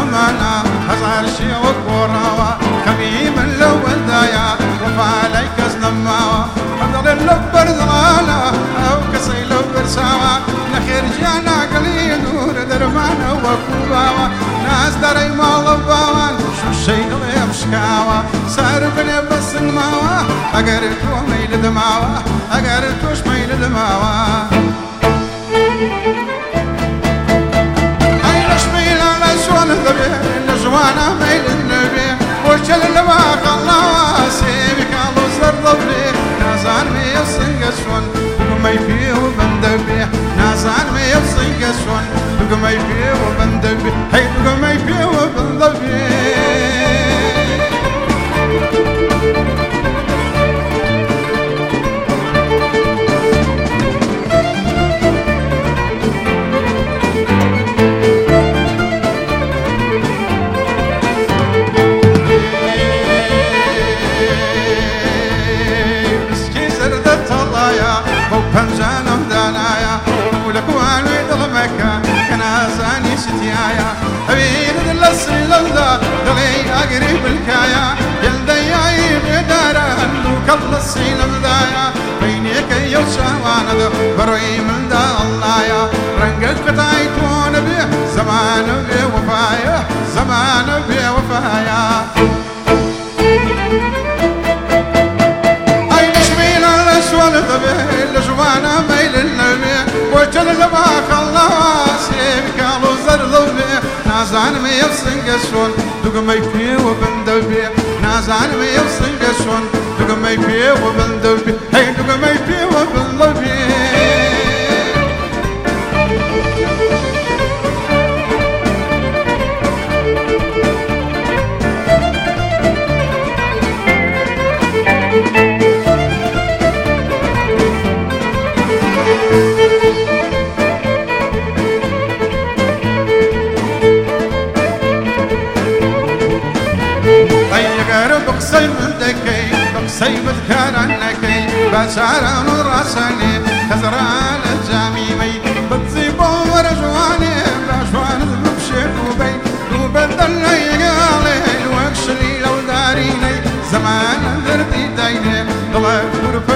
زمانا هزار شي وكوراوا خمي من الأول دايا رفع عليك زنماوا حضر اللبر زغالا أو كسي لبر ساوا نخير جانا قليل نور درمانا وكوباوا ناس داري ما لباوان شو الشي نغيب شكاوا سار بني بس نماوا اقر تو ميل دماوا اقر توش ميل دماوا چۆن بگمەی پێ و بەندە بێ هەی بگمەی پێ و دڵێ ئاگری بلکایە گەلدەیایی بێدارە هەندوو کەڵ لە سیلمدایە بینێکە یەو چاوانەدە بەڕۆی مندا ئەڵایە ڕەنگە قەتای تۆ نەبێ زەمانە بێ وەفایە زەمانە بێ وەفایە ئەی نازانم ئێو سنگە چۆن دوگمەی پێوە بندە بێ نازانم ئێو سنگە چۆن دوگمەی پێوە بندە بێ هەی دوگمەی پێوە بندە بێ ئەیگەرە بقسەی من دەکەی بقسەی بتکارانەکەی بەچاران و ڕاستانێ خەزرا لە جامیمەی بچی بۆ وەرە جوانێ باشوانت بپشێت و بەی دوو بەدەن لە یەگاڵێ وەک شلی لەودارینەی زەمانە دەردی داینێ دڵە گورپە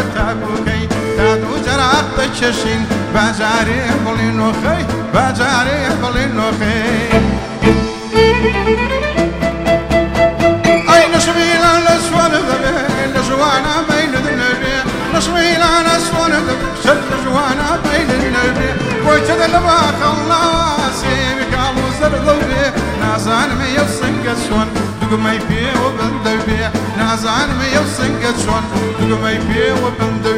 شەر لە ژوانە بینە نەبێ بۆی چەدە لە باخەڵا سێوی کاڵ و زەر دەبێ نازانمە یەو سنگە چۆن دوگمەی پێوە بندە بێ